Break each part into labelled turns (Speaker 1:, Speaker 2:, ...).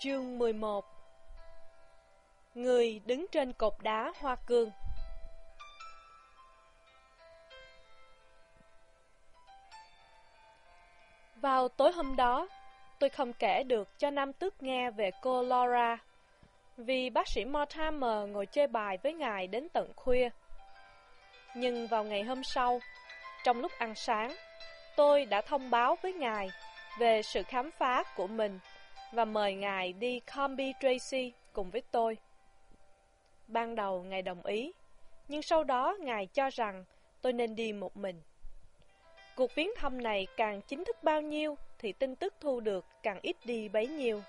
Speaker 1: Chương 11 Người đứng trên cột đá hoa cương Vào tối hôm đó, tôi không kể được cho Nam Tước nghe về cô Laura, vì bác sĩ Mortimer ngồi chơi bài với ngài đến tận khuya. Nhưng vào ngày hôm sau, trong lúc ăn sáng, tôi đã thông báo với ngài về sự khám phá của mình và mời ngài đi Combi Tracy cùng với tôi. Ban đầu ngài đồng ý, nhưng sau đó ngài cho rằng tôi nên đi một mình. Cuộc viếng thăm này càng chính thức bao nhiêu thì tin tức thu được càng ít đi bấy nhiêu.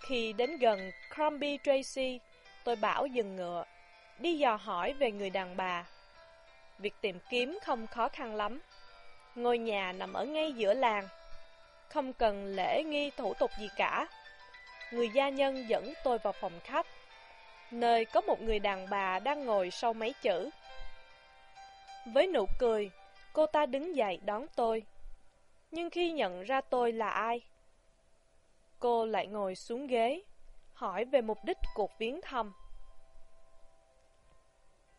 Speaker 1: Khi đến gần Crombie Tracy, tôi bảo dừng ngựa, đi dò hỏi về người đàn bà. Việc tìm kiếm không khó khăn lắm. Ngôi nhà nằm ở ngay giữa làng, không cần lễ nghi thủ tục gì cả. Người gia nhân dẫn tôi vào phòng khách, nơi có một người đàn bà đang ngồi sau mấy chữ. Với nụ cười, cô ta đứng dậy đón tôi. Nhưng khi nhận ra tôi là ai, cô lại ngồi xuống ghế, hỏi về mục đích cuộc viếng thăm.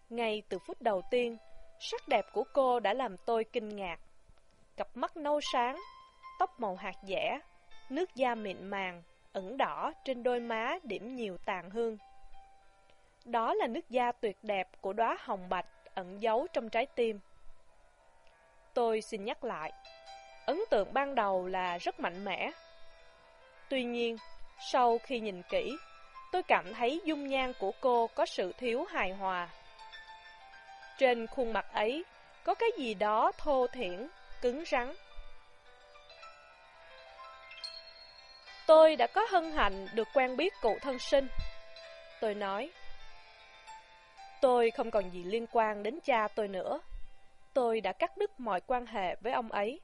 Speaker 1: Ngay từ phút đầu tiên, sắc đẹp của cô đã làm tôi kinh ngạc. Cặp mắt nâu sáng, tóc màu hạt dẻ, nước da mịn màng, ẩn đỏ trên đôi má điểm nhiều tàn hương. Đó là nước da tuyệt đẹp của đóa hồng bạch ẩn giấu trong trái tim. Tôi xin nhắc lại, ấn tượng ban đầu là rất mạnh mẽ. Tuy nhiên, sau khi nhìn kỹ, tôi cảm thấy dung nhan của cô có sự thiếu hài hòa. Trên khuôn mặt ấy, có cái gì đó thô thiển, cứng rắn. Tôi đã có hân hạnh được quen biết cụ thân sinh. Tôi nói, tôi không còn gì liên quan đến cha tôi nữa. Tôi đã cắt đứt mọi quan hệ với ông ấy,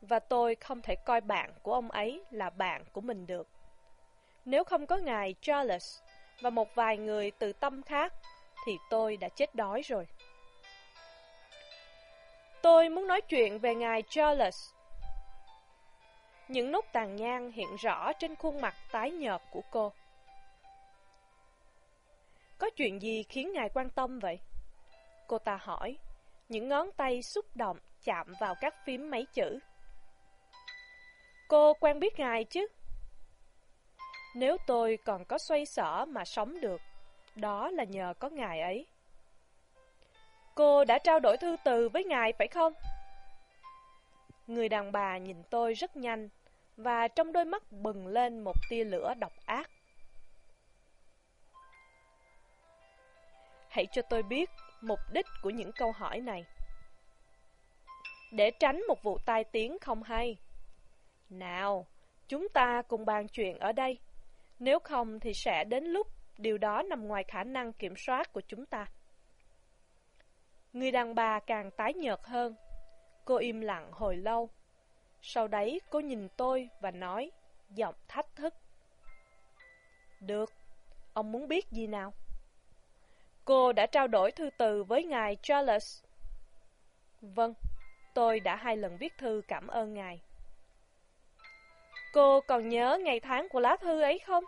Speaker 1: và tôi không thể coi bạn của ông ấy là bạn của mình được. Nếu không có ngài Charles và một vài người từ tâm khác, thì tôi đã chết đói rồi. Tôi muốn nói chuyện về ngài Charles. Những nốt tàn nhang hiện rõ trên khuôn mặt tái nhợt của cô. Có chuyện gì khiến ngài quan tâm vậy? Cô ta hỏi, những ngón tay xúc động chạm vào các phím mấy chữ. Cô quen biết ngài chứ? Nếu tôi còn có xoay sở mà sống được, đó là nhờ có ngài ấy. Cô đã trao đổi thư từ với ngài phải không? Người đàn bà nhìn tôi rất nhanh, và trong đôi mắt bừng lên một tia lửa độc ác. Hãy cho tôi biết mục đích của những câu hỏi này. Để tránh một vụ tai tiếng không hay. Nào, chúng ta cùng bàn chuyện ở đây. Nếu không thì sẽ đến lúc điều đó nằm ngoài khả năng kiểm soát của chúng ta. Người đàn bà càng tái nhợt hơn. Cô im lặng hồi lâu. Sau đấy cô nhìn tôi và nói, giọng thách thức. Được, ông muốn biết gì nào? Cô đã trao đổi thư từ với ngài Charles. Vâng, tôi đã hai lần viết thư cảm ơn ngài. Cô còn nhớ ngày tháng của lá thư ấy không?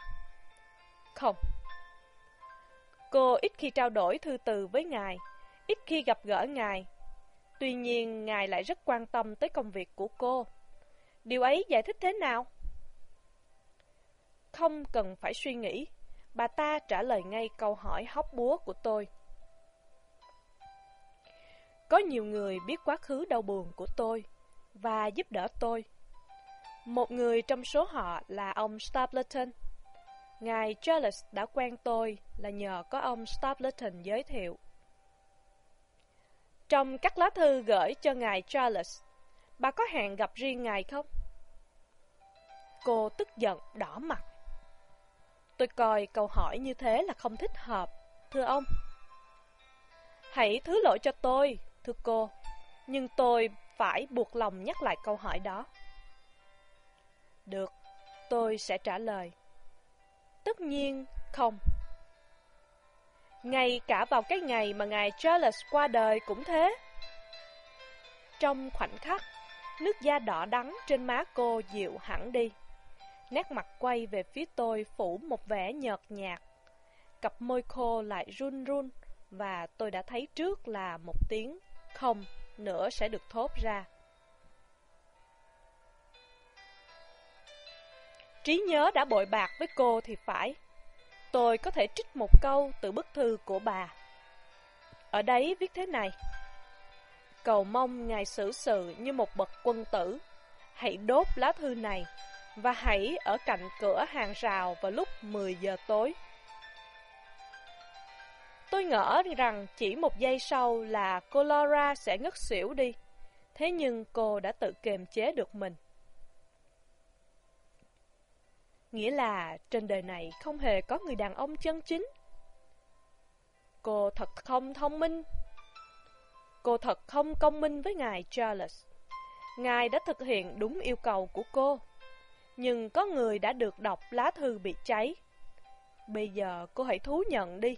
Speaker 1: Không. Cô ít khi trao đổi thư từ với ngài, ít khi gặp gỡ ngài. Tuy nhiên, ngài lại rất quan tâm tới công việc của cô. Điều ấy giải thích thế nào? Không cần phải suy nghĩ, bà ta trả lời ngay câu hỏi hóc búa của tôi. Có nhiều người biết quá khứ đau buồn của tôi và giúp đỡ tôi. Một người trong số họ là ông Stapleton. Ngài Charles đã quen tôi là nhờ có ông Stapleton giới thiệu. Trong các lá thư gửi cho ngài Charles, bà có hẹn gặp riêng ngài không? Cô tức giận, đỏ mặt. Tôi coi câu hỏi như thế là không thích hợp, thưa ông. Hãy thứ lỗi cho tôi, thưa cô, nhưng tôi phải buộc lòng nhắc lại câu hỏi đó. Được, tôi sẽ trả lời. Tất nhiên, không. Ngay cả vào cái ngày mà ngài Charles qua đời cũng thế. Trong khoảnh khắc, nước da đỏ đắng trên má cô dịu hẳn đi. Nét mặt quay về phía tôi phủ một vẻ nhợt nhạt. Cặp môi khô lại run run và tôi đã thấy trước là một tiếng không nữa sẽ được thốt ra. Trí nhớ đã bội bạc với cô thì phải. Tôi có thể trích một câu từ bức thư của bà. Ở đấy viết thế này. Cầu mong Ngài xử sự như một bậc quân tử. Hãy đốt lá thư này và hãy ở cạnh cửa hàng rào vào lúc 10 giờ tối. Tôi ngỡ rằng chỉ một giây sau là cô Laura sẽ ngất xỉu đi. Thế nhưng cô đã tự kiềm chế được mình. Nghĩa là trên đời này không hề có người đàn ông chân chính. Cô thật không thông minh. Cô thật không công minh với ngài Charles. Ngài đã thực hiện đúng yêu cầu của cô. Nhưng có người đã được đọc lá thư bị cháy. Bây giờ cô hãy thú nhận đi.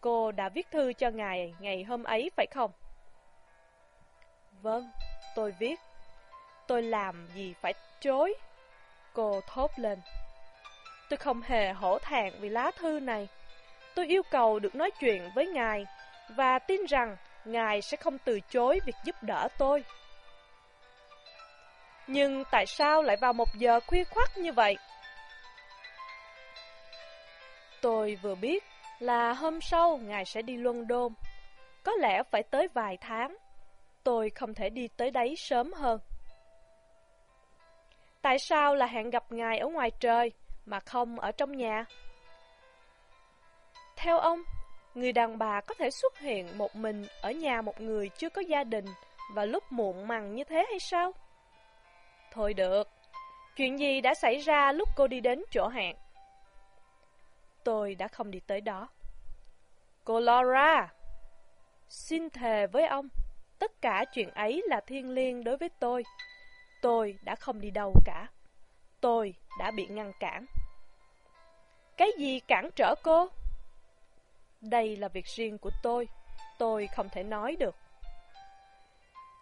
Speaker 1: Cô đã viết thư cho ngài ngày hôm ấy phải không? Vâng, tôi viết. Tôi làm gì phải chối? Cô thốt lên. Tôi không hề hổ thẹn vì lá thư này. Tôi yêu cầu được nói chuyện với ngài và tin rằng ngài sẽ không từ chối việc giúp đỡ tôi. Nhưng tại sao lại vào một giờ khuya khoắt như vậy? Tôi vừa biết là hôm sau ngài sẽ đi London. Có lẽ phải tới vài tháng. Tôi không thể đi tới đấy sớm hơn. Tại sao là hẹn gặp ngài ở ngoài trời? mà không ở trong nhà. Theo ông, người đàn bà có thể xuất hiện một mình ở nhà một người chưa có gia đình và lúc muộn màng như thế hay sao? Thôi được, chuyện gì đã xảy ra lúc cô đi đến chỗ hẹn? Tôi đã không đi tới đó. Cô Laura, xin thề với ông, tất cả chuyện ấy là thiên liêng đối với tôi. Tôi đã không đi đâu cả. Tôi đã bị ngăn cản. Cái gì cản trở cô? Đây là việc riêng của tôi, tôi không thể nói được.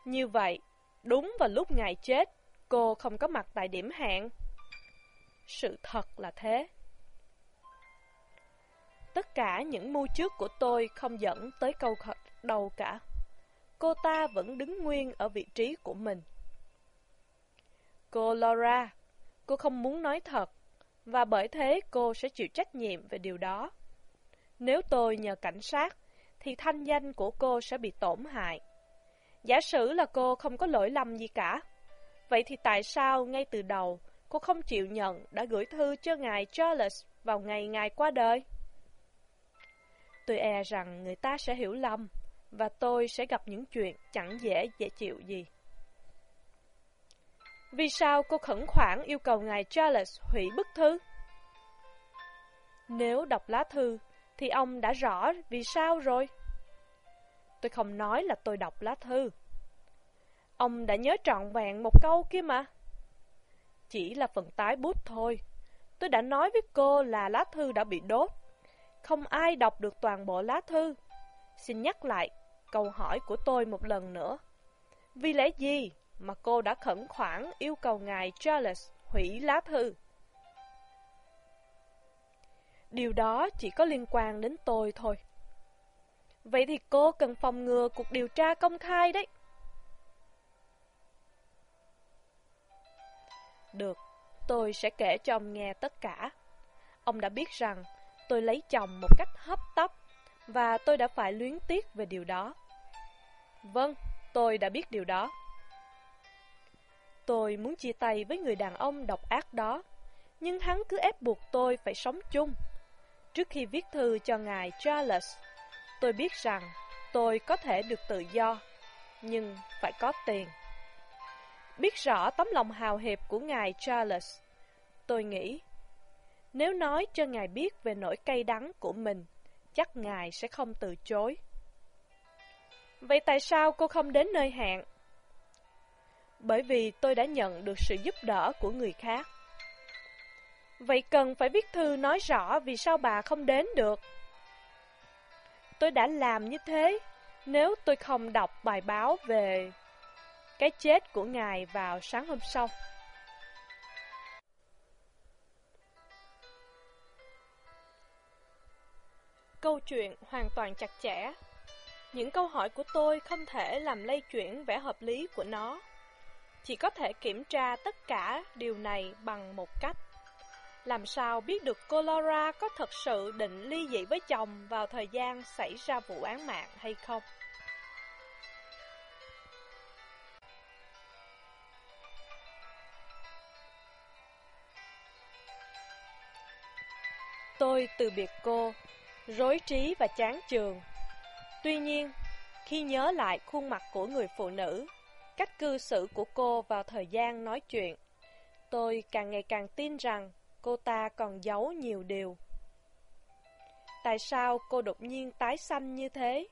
Speaker 1: Như vậy, đúng vào lúc ngài chết, cô không có mặt tại điểm hẹn. Sự thật là thế. Tất cả những mưu trước của tôi không dẫn tới câu đầu cả. Cô ta vẫn đứng nguyên ở vị trí của mình. Cô Laura, Cô không muốn nói thật, và bởi thế cô sẽ chịu trách nhiệm về điều đó. Nếu tôi nhờ cảnh sát, thì thanh danh của cô sẽ bị tổn hại. Giả sử là cô không có lỗi lầm gì cả. Vậy thì tại sao ngay từ đầu cô không chịu nhận đã gửi thư cho ngài Charles vào ngày ngài qua đời? Tôi e rằng người ta sẽ hiểu lầm và tôi sẽ gặp những chuyện chẳng dễ dễ chịu gì. Vì sao cô khẩn khoản yêu cầu ngài Charles hủy bức thư? Nếu đọc lá thư, thì ông đã rõ vì sao rồi. Tôi không nói là tôi đọc lá thư. Ông đã nhớ trọn vẹn một câu kia mà. Chỉ là phần tái bút thôi. Tôi đã nói với cô là lá thư đã bị đốt. Không ai đọc được toàn bộ lá thư. Xin nhắc lại câu hỏi của tôi một lần nữa. Vì lẽ gì mà cô đã khẩn khoản yêu cầu ngài Charles hủy lá thư. Điều đó chỉ có liên quan đến tôi thôi. Vậy thì cô cần phòng ngừa cuộc điều tra công khai đấy. Được, tôi sẽ kể cho ông nghe tất cả. Ông đã biết rằng tôi lấy chồng một cách hấp tấp và tôi đã phải luyến tiếc về điều đó. Vâng, tôi đã biết điều đó. Tôi muốn chia tay với người đàn ông độc ác đó, nhưng hắn cứ ép buộc tôi phải sống chung. Trước khi viết thư cho ngài Charles, tôi biết rằng tôi có thể được tự do, nhưng phải có tiền. Biết rõ tấm lòng hào hiệp của ngài Charles, tôi nghĩ, nếu nói cho ngài biết về nỗi cay đắng của mình, chắc ngài sẽ không từ chối. Vậy tại sao cô không đến nơi hẹn? bởi vì tôi đã nhận được sự giúp đỡ của người khác. Vậy cần phải viết thư nói rõ vì sao bà không đến được. Tôi đã làm như thế nếu tôi không đọc bài báo về cái chết của ngài vào sáng hôm sau. Câu chuyện hoàn toàn chặt chẽ. Những câu hỏi của tôi không thể làm lay chuyển vẻ hợp lý của nó. Chỉ có thể kiểm tra tất cả điều này bằng một cách làm sao biết được cô Laura có thật sự định ly dị với chồng vào thời gian xảy ra vụ án mạng hay không? Tôi từ biệt cô, rối trí và chán trường. Tuy nhiên, khi nhớ lại khuôn mặt của người phụ nữ, cách cư xử của cô vào thời gian nói chuyện, tôi càng ngày càng tin rằng cô ta còn giấu nhiều điều. Tại sao cô đột nhiên tái xanh như thế?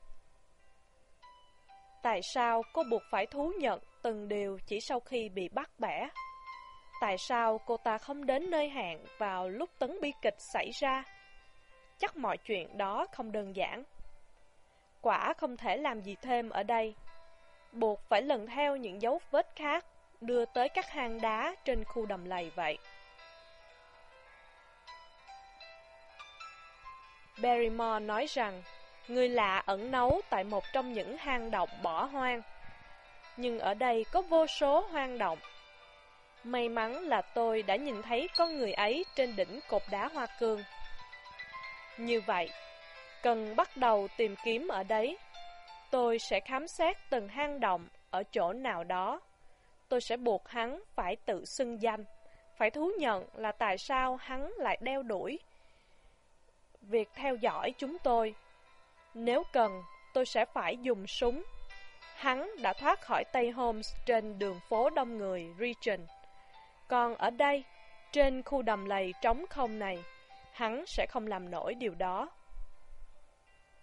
Speaker 1: Tại sao cô buộc phải thú nhận từng điều chỉ sau khi bị bắt bẻ? Tại sao cô ta không đến nơi hẹn vào lúc tấn bi kịch xảy ra? Chắc mọi chuyện đó không đơn giản. Quả không thể làm gì thêm ở đây. Buộc phải lần theo những dấu vết khác, đưa tới các hang đá trên khu đầm lầy vậy. Barrymore nói rằng, người lạ ẩn nấu tại một trong những hang động bỏ hoang. Nhưng ở đây có vô số hoang động May mắn là tôi đã nhìn thấy con người ấy trên đỉnh cột đá hoa cương. Như vậy, cần bắt đầu tìm kiếm ở đấy. Tôi sẽ khám xét từng hang động ở chỗ nào đó. Tôi sẽ buộc hắn phải tự xưng danh, phải thú nhận là tại sao hắn lại đeo đuổi. Việc theo dõi chúng tôi. Nếu cần, tôi sẽ phải dùng súng. Hắn đã thoát khỏi Tây Holmes trên đường phố đông người Regent. Còn ở đây, trên khu đầm lầy trống không này, hắn sẽ không làm nổi điều đó.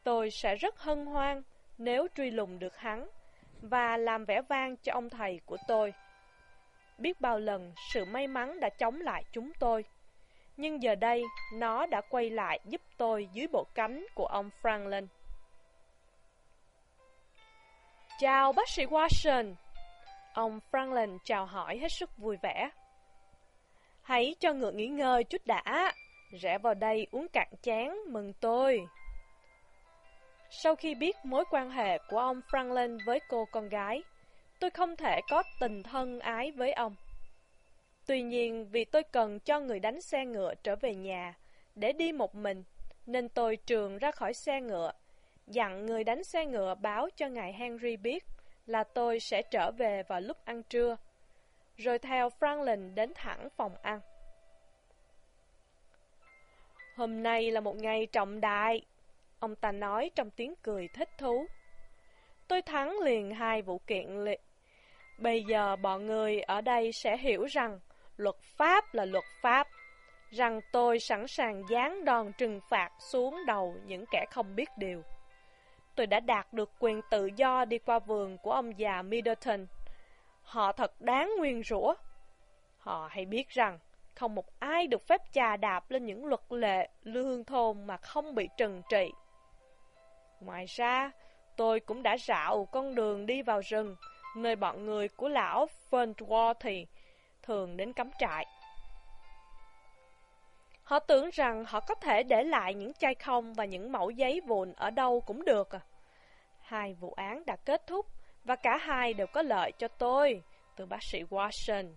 Speaker 1: Tôi sẽ rất hân hoan nếu truy lùng được hắn và làm vẻ vang cho ông thầy của tôi. Biết bao lần sự may mắn đã chống lại chúng tôi, nhưng giờ đây nó đã quay lại giúp tôi dưới bộ cánh của ông Franklin. Chào bác sĩ Watson! Ông Franklin chào hỏi hết sức vui vẻ. Hãy cho ngựa nghỉ ngơi chút đã. Rẽ vào đây uống cạn chén, mừng tôi. Sau khi biết mối quan hệ của ông Franklin với cô con gái, tôi không thể có tình thân ái với ông. Tuy nhiên, vì tôi cần cho người đánh xe ngựa trở về nhà để đi một mình, nên tôi trường ra khỏi xe ngựa, dặn người đánh xe ngựa báo cho ngài Henry biết là tôi sẽ trở về vào lúc ăn trưa rồi theo Franklin đến thẳng phòng ăn. Hôm nay là một ngày trọng đại, ông ta nói trong tiếng cười thích thú. Tôi thắng liền hai vụ kiện liệt. Bây giờ bọn người ở đây sẽ hiểu rằng luật pháp là luật pháp, rằng tôi sẵn sàng giáng đòn trừng phạt xuống đầu những kẻ không biết điều. Tôi đã đạt được quyền tự do đi qua vườn của ông già Middleton Họ thật đáng nguyên rủa. Họ hay biết rằng không một ai được phép chà đạp lên những luật lệ lương thôn mà không bị trừng trị. Ngoài ra, tôi cũng đã rạo con đường đi vào rừng, nơi bọn người của lão Fernworthy thường đến cắm trại. Họ tưởng rằng họ có thể để lại những chai không và những mẫu giấy vụn ở đâu cũng được à. Hai vụ án đã kết thúc và cả hai đều có lợi cho tôi, từ bác sĩ Watson.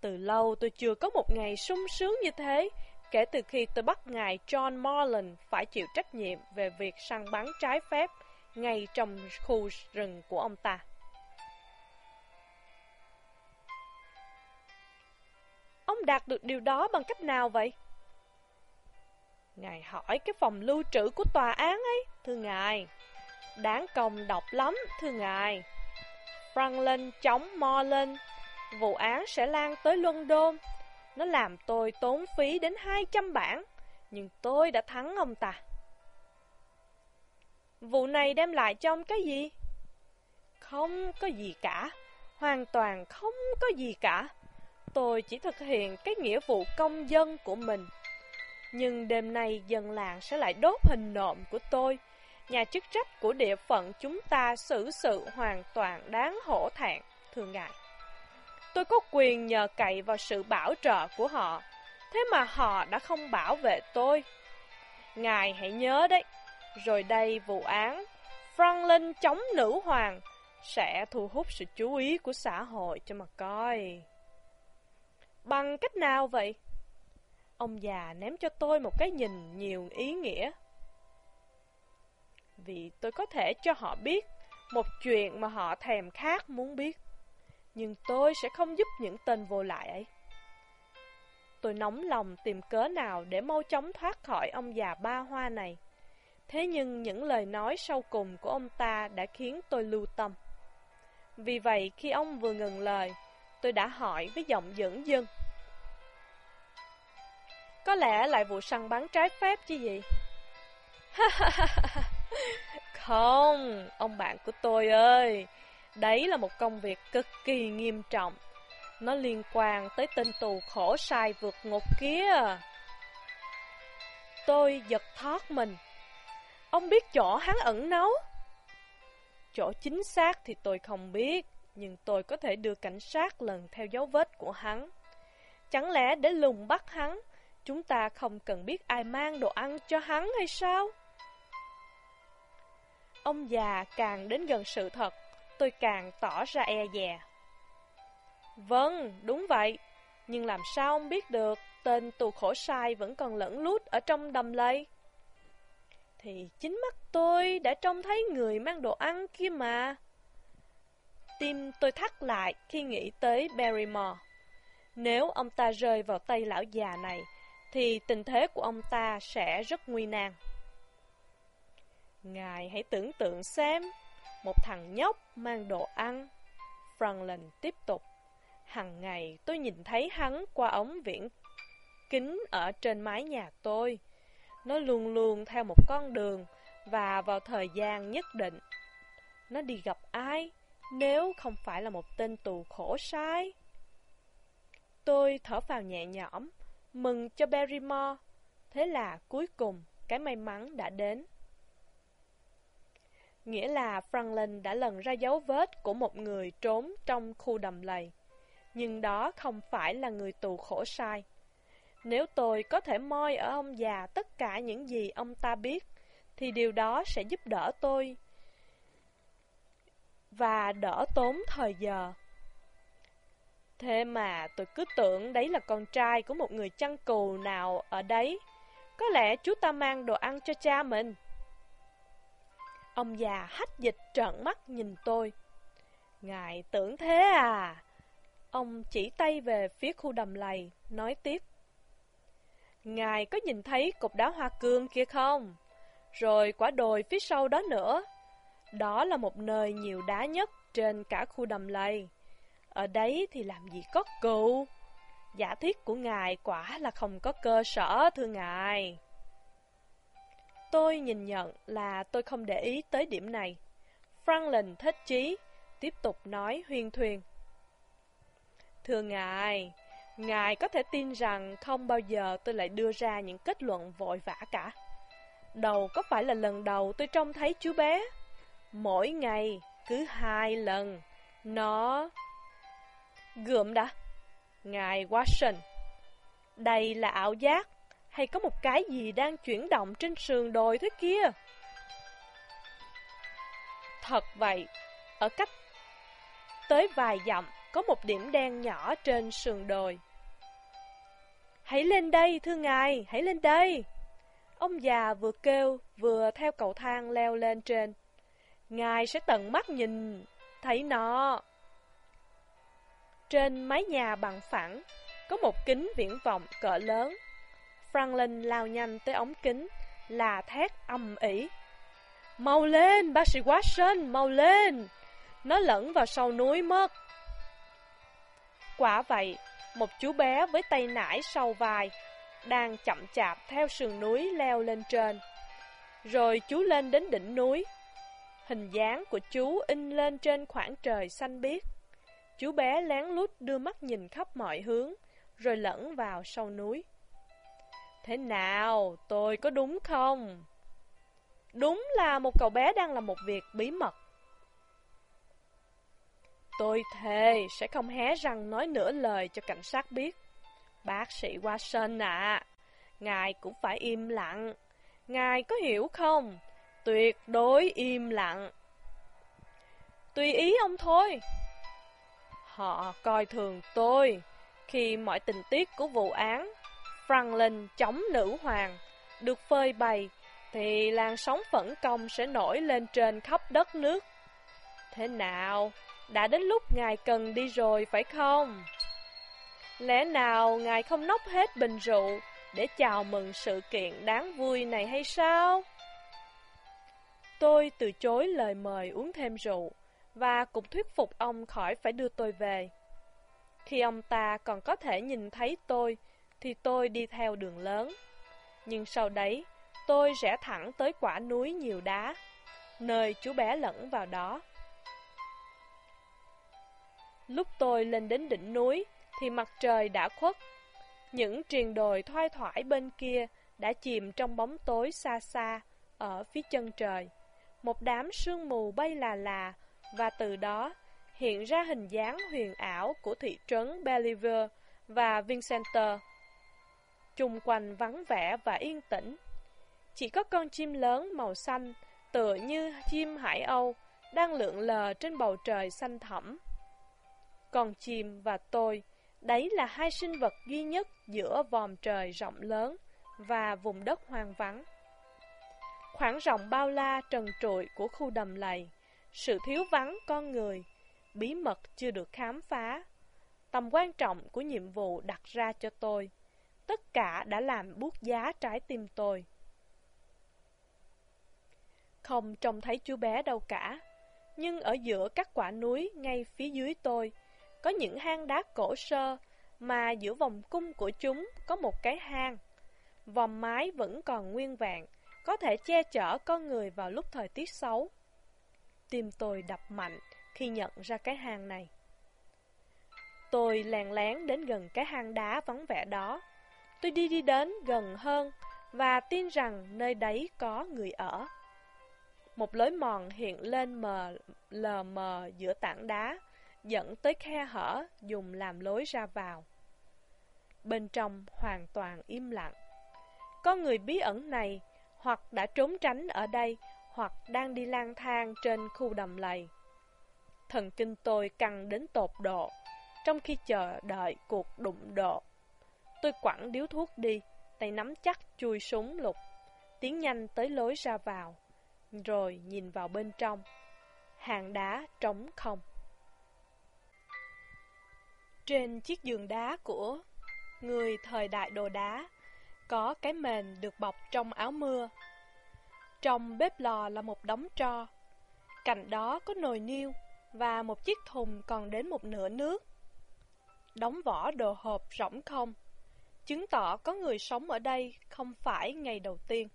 Speaker 1: Từ lâu tôi chưa có một ngày sung sướng như thế, kể từ khi tôi bắt ngài John Marlin phải chịu trách nhiệm về việc săn bắn trái phép ngay trong khu rừng của ông ta. Ông đạt được điều đó bằng cách nào vậy? Ngài hỏi cái phòng lưu trữ của tòa án ấy, thưa ngài. Đáng công độc lắm, thưa ngài. Franklin chống Marlin, vụ án sẽ lan tới London. Nó làm tôi tốn phí đến 200 bảng, nhưng tôi đã thắng ông ta. Vụ này đem lại cho ông cái gì? Không có gì cả, hoàn toàn không có gì cả. Tôi chỉ thực hiện cái nghĩa vụ công dân của mình. Nhưng đêm nay dân làng sẽ lại đốt hình nộm của tôi nhà chức trách của địa phận chúng ta xử sự hoàn toàn đáng hổ thẹn, thưa ngài. Tôi có quyền nhờ cậy vào sự bảo trợ của họ, thế mà họ đã không bảo vệ tôi. Ngài hãy nhớ đấy, Rồi đây vụ án Franklin chống nữ hoàng sẽ thu hút sự chú ý của xã hội cho mà coi. Bằng cách nào vậy? Ông già ném cho tôi một cái nhìn nhiều ý nghĩa. Vì tôi có thể cho họ biết một chuyện mà họ thèm khát muốn biết. Nhưng tôi sẽ không giúp những tên vô lại ấy. Tôi nóng lòng tìm cớ nào để mau chóng thoát khỏi ông già ba hoa này. Thế nhưng những lời nói sau cùng của ông ta đã khiến tôi lưu tâm. Vì vậy khi ông vừa ngừng lời, tôi đã hỏi với giọng dẫn dưng. Có lẽ lại vụ săn bắn trái phép chứ gì? Không, ông bạn của tôi ơi, đấy là một công việc cực kỳ nghiêm trọng. Nó liên quan tới tên tù khổ sai vượt ngục kia. Tôi giật thoát mình. Ông biết chỗ hắn ẩn nấu? Chỗ chính xác thì tôi không biết, nhưng tôi có thể đưa cảnh sát lần theo dấu vết của hắn. Chẳng lẽ để lùng bắt hắn, chúng ta không cần biết ai mang đồ ăn cho hắn hay sao? Ông già càng đến gần sự thật, tôi càng tỏ ra e dè. Vâng, đúng vậy, nhưng làm sao ông biết được tên tù khổ sai vẫn còn lẫn lút ở trong đầm lầy? Thì chính mắt tôi đã trông thấy người mang đồ ăn kia mà. Tim tôi thắt lại khi nghĩ tới Barrymore. Nếu ông ta rơi vào tay lão già này, thì tình thế của ông ta sẽ rất nguy nan. Ngài hãy tưởng tượng xem, một thằng nhóc mang đồ ăn. Franklin tiếp tục. Hằng ngày tôi nhìn thấy hắn qua ống viễn kính ở trên mái nhà tôi. Nó luôn luôn theo một con đường và vào thời gian nhất định. Nó đi gặp ai nếu không phải là một tên tù khổ sai? Tôi thở vào nhẹ nhõm, mừng cho Barrymore. Thế là cuối cùng cái may mắn đã đến. Nghĩa là Franklin đã lần ra dấu vết của một người trốn trong khu đầm lầy. Nhưng đó không phải là người tù khổ sai. Nếu tôi có thể moi ở ông già tất cả những gì ông ta biết, thì điều đó sẽ giúp đỡ tôi và đỡ tốn thời giờ. Thế mà tôi cứ tưởng đấy là con trai của một người chăn cừu nào ở đấy. Có lẽ chú ta mang đồ ăn cho cha mình. Ông già hách dịch trợn mắt nhìn tôi. Ngài tưởng thế à? Ông chỉ tay về phía khu đầm lầy, nói tiếp. Ngài có nhìn thấy cục đá hoa cương kia không? Rồi quả đồi phía sau đó nữa. Đó là một nơi nhiều đá nhất trên cả khu đầm lầy. Ở đấy thì làm gì có cụ? Giả thiết của ngài quả là không có cơ sở, thưa ngài. Tôi nhìn nhận là tôi không để ý tới điểm này. Franklin thích chí, tiếp tục nói huyên thuyền. Thưa ngài, ngài có thể tin rằng không bao giờ tôi lại đưa ra những kết luận vội vã cả. Đầu có phải là lần đầu tôi trông thấy chú bé? Mỗi ngày, cứ hai lần, nó... Gượm đã. Ngài Watson, đây là ảo giác hay có một cái gì đang chuyển động trên sườn đồi thế kia? Thật vậy, ở cách tới vài dặm có một điểm đen nhỏ trên sườn đồi. Hãy lên đây, thưa ngài, hãy lên đây. Ông già vừa kêu, vừa theo cầu thang leo lên trên. Ngài sẽ tận mắt nhìn, thấy nó. Trên mái nhà bằng phẳng, có một kính viễn vọng cỡ lớn. Franklin lao nhanh tới ống kính, là thét âm ỉ. Mau lên, bác sĩ Watson, mau lên! Nó lẫn vào sau núi mất. Quả vậy, một chú bé với tay nải sau vai, đang chậm chạp theo sườn núi leo lên trên. Rồi chú lên đến đỉnh núi. Hình dáng của chú in lên trên khoảng trời xanh biếc. Chú bé lén lút đưa mắt nhìn khắp mọi hướng, rồi lẫn vào sau núi. Thế nào, tôi có đúng không? Đúng là một cậu bé đang làm một việc bí mật. Tôi thề sẽ không hé răng nói nửa lời cho cảnh sát biết. Bác sĩ Watson ạ, à, ngài cũng phải im lặng. Ngài có hiểu không? Tuyệt đối im lặng. Tùy ý ông thôi. Họ coi thường tôi khi mọi tình tiết của vụ án Franklin chống nữ hoàng được phơi bày thì làn sóng phẫn công sẽ nổi lên trên khắp đất nước. Thế nào? Đã đến lúc ngài cần đi rồi phải không? Lẽ nào ngài không nốc hết bình rượu để chào mừng sự kiện đáng vui này hay sao? Tôi từ chối lời mời uống thêm rượu và cũng thuyết phục ông khỏi phải đưa tôi về. Khi ông ta còn có thể nhìn thấy tôi, thì tôi đi theo đường lớn. Nhưng sau đấy, tôi rẽ thẳng tới quả núi nhiều đá, nơi chú bé lẫn vào đó. Lúc tôi lên đến đỉnh núi, thì mặt trời đã khuất. Những triền đồi thoai thoải bên kia đã chìm trong bóng tối xa xa, ở phía chân trời. Một đám sương mù bay là là, và từ đó hiện ra hình dáng huyền ảo của thị trấn Bellevue và Vincenter. Chung quanh vắng vẻ và yên tĩnh. Chỉ có con chim lớn màu xanh, tựa như chim hải âu, đang lượn lờ trên bầu trời xanh thẳm. Con chim và tôi, đấy là hai sinh vật duy nhất giữa vòm trời rộng lớn và vùng đất hoang vắng. Khoảng rộng bao la trần trụi của khu đầm lầy, sự thiếu vắng con người, bí mật chưa được khám phá, tầm quan trọng của nhiệm vụ đặt ra cho tôi, tất cả đã làm buốt giá trái tim tôi. Không trông thấy chú bé đâu cả, nhưng ở giữa các quả núi ngay phía dưới tôi, có những hang đá cổ sơ, mà giữa vòng cung của chúng có một cái hang. Vòng mái vẫn còn nguyên vẹn, có thể che chở con người vào lúc thời tiết xấu. Tim tôi đập mạnh khi nhận ra cái hang này. Tôi lèn lén đến gần cái hang đá vắng vẻ đó. Tôi đi đi đến gần hơn và tin rằng nơi đấy có người ở. Một lối mòn hiện lên mờ lờ mờ giữa tảng đá, dẫn tới khe hở dùng làm lối ra vào. Bên trong hoàn toàn im lặng. Con người bí ẩn này hoặc đã trốn tránh ở đây hoặc đang đi lang thang trên khu đầm lầy. Thần kinh tôi căng đến tột độ, trong khi chờ đợi cuộc đụng độ. Tôi quẳng điếu thuốc đi, tay nắm chắc chui súng lục, tiến nhanh tới lối ra vào, rồi nhìn vào bên trong. Hàng đá trống không. Trên chiếc giường đá của người thời đại đồ đá, có cái mền được bọc trong áo mưa trong bếp lò là một đống tro. Cạnh đó có nồi niêu và một chiếc thùng còn đến một nửa nước. Đóng vỏ đồ hộp rỗng không, chứng tỏ có người sống ở đây không phải ngày đầu tiên.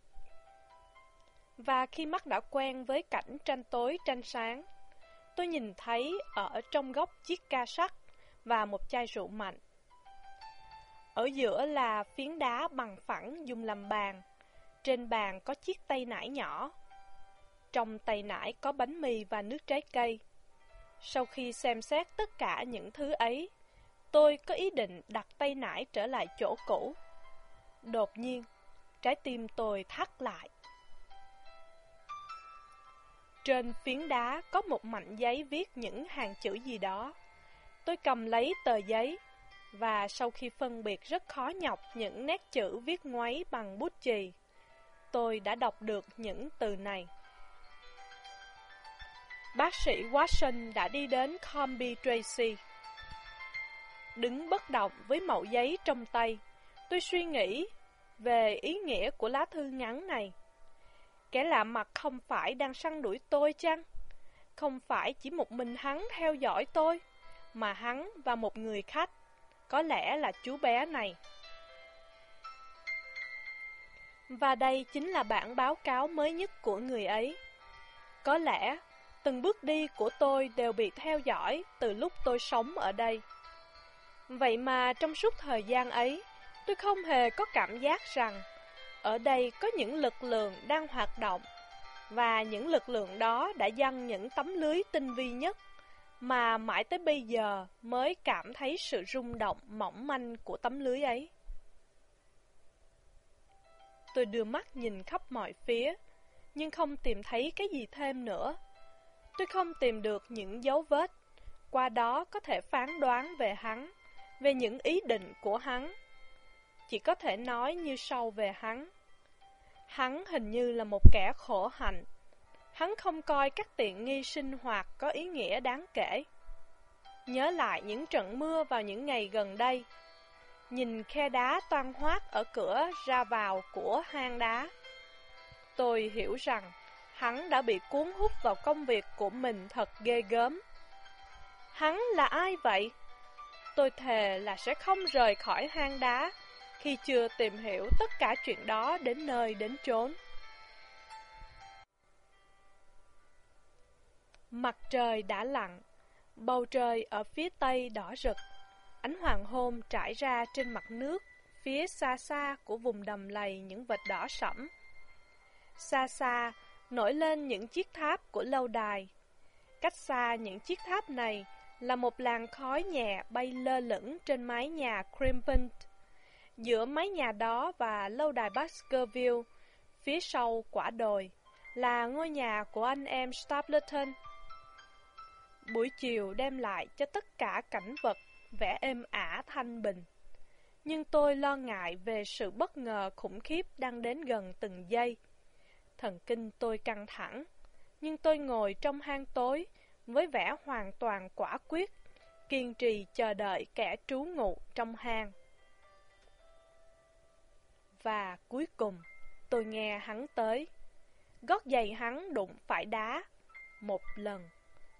Speaker 1: Và khi mắt đã quen với cảnh tranh tối tranh sáng, tôi nhìn thấy ở trong góc chiếc ca sắt và một chai rượu mạnh. Ở giữa là phiến đá bằng phẳng dùng làm bàn, trên bàn có chiếc tay nải nhỏ. Trong tay nải có bánh mì và nước trái cây. Sau khi xem xét tất cả những thứ ấy, tôi có ý định đặt tay nải trở lại chỗ cũ. Đột nhiên, trái tim tôi thắt lại. Trên phiến đá có một mảnh giấy viết những hàng chữ gì đó. Tôi cầm lấy tờ giấy, và sau khi phân biệt rất khó nhọc những nét chữ viết ngoáy bằng bút chì, tôi đã đọc được những từ này. Bác sĩ Watson đã đi đến Combi Tracy. Đứng bất động với mẩu giấy trong tay, tôi suy nghĩ về ý nghĩa của lá thư ngắn này. Kẻ lạ mặt không phải đang săn đuổi tôi chăng? Không phải chỉ một mình hắn theo dõi tôi, mà hắn và một người khách, có lẽ là chú bé này. Và đây chính là bản báo cáo mới nhất của người ấy. Có lẽ, từng bước đi của tôi đều bị theo dõi từ lúc tôi sống ở đây. Vậy mà trong suốt thời gian ấy, tôi không hề có cảm giác rằng ở đây có những lực lượng đang hoạt động và những lực lượng đó đã dăng những tấm lưới tinh vi nhất mà mãi tới bây giờ mới cảm thấy sự rung động mỏng manh của tấm lưới ấy. Tôi đưa mắt nhìn khắp mọi phía, nhưng không tìm thấy cái gì thêm nữa. Tôi không tìm được những dấu vết, qua đó có thể phán đoán về hắn, về những ý định của hắn. Chỉ có thể nói như sau về hắn. Hắn hình như là một kẻ khổ hạnh. Hắn không coi các tiện nghi sinh hoạt có ý nghĩa đáng kể. Nhớ lại những trận mưa vào những ngày gần đây, nhìn khe đá toan hoác ở cửa ra vào của hang đá. Tôi hiểu rằng hắn đã bị cuốn hút vào công việc của mình thật ghê gớm. Hắn là ai vậy? Tôi thề là sẽ không rời khỏi hang đá khi chưa tìm hiểu tất cả chuyện đó đến nơi đến chốn. Mặt trời đã lặn, bầu trời ở phía tây đỏ rực, ánh hoàng hôn trải ra trên mặt nước, phía xa xa của vùng đầm lầy những vệt đỏ sẫm. Xa xa, nổi lên những chiếc tháp của lâu đài. Cách xa những chiếc tháp này là một làn khói nhẹ bay lơ lửng trên mái nhà Crimpent. Giữa mái nhà đó và lâu đài Baskerville, phía sau quả đồi, là ngôi nhà của anh em Stapleton. Buổi chiều đem lại cho tất cả cảnh vật vẻ êm ả thanh bình. Nhưng tôi lo ngại về sự bất ngờ khủng khiếp đang đến gần từng giây. Thần kinh tôi căng thẳng, nhưng tôi ngồi trong hang tối với vẻ hoàn toàn quả quyết, kiên trì chờ đợi kẻ trú ngụ trong hang. Và cuối cùng, tôi nghe hắn tới. Gót giày hắn đụng phải đá. Một lần,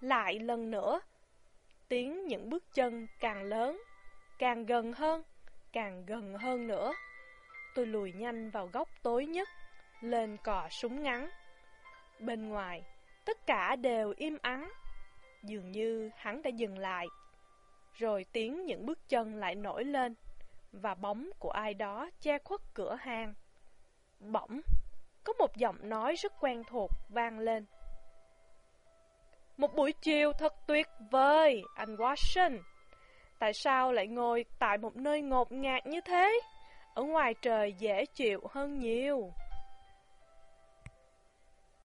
Speaker 1: lại lần nữa. Tiếng những bước chân càng lớn, càng gần hơn, càng gần hơn nữa. Tôi lùi nhanh vào góc tối nhất, lên cò súng ngắn. Bên ngoài, tất cả đều im ắng. Dường như hắn đã dừng lại. Rồi tiếng những bước chân lại nổi lên và bóng của ai đó che khuất cửa hang. Bỗng, có một giọng nói rất quen thuộc vang lên. Một buổi chiều thật tuyệt vời, anh Watson. Tại sao lại ngồi tại một nơi ngột ngạt như thế? Ở ngoài trời dễ chịu hơn nhiều.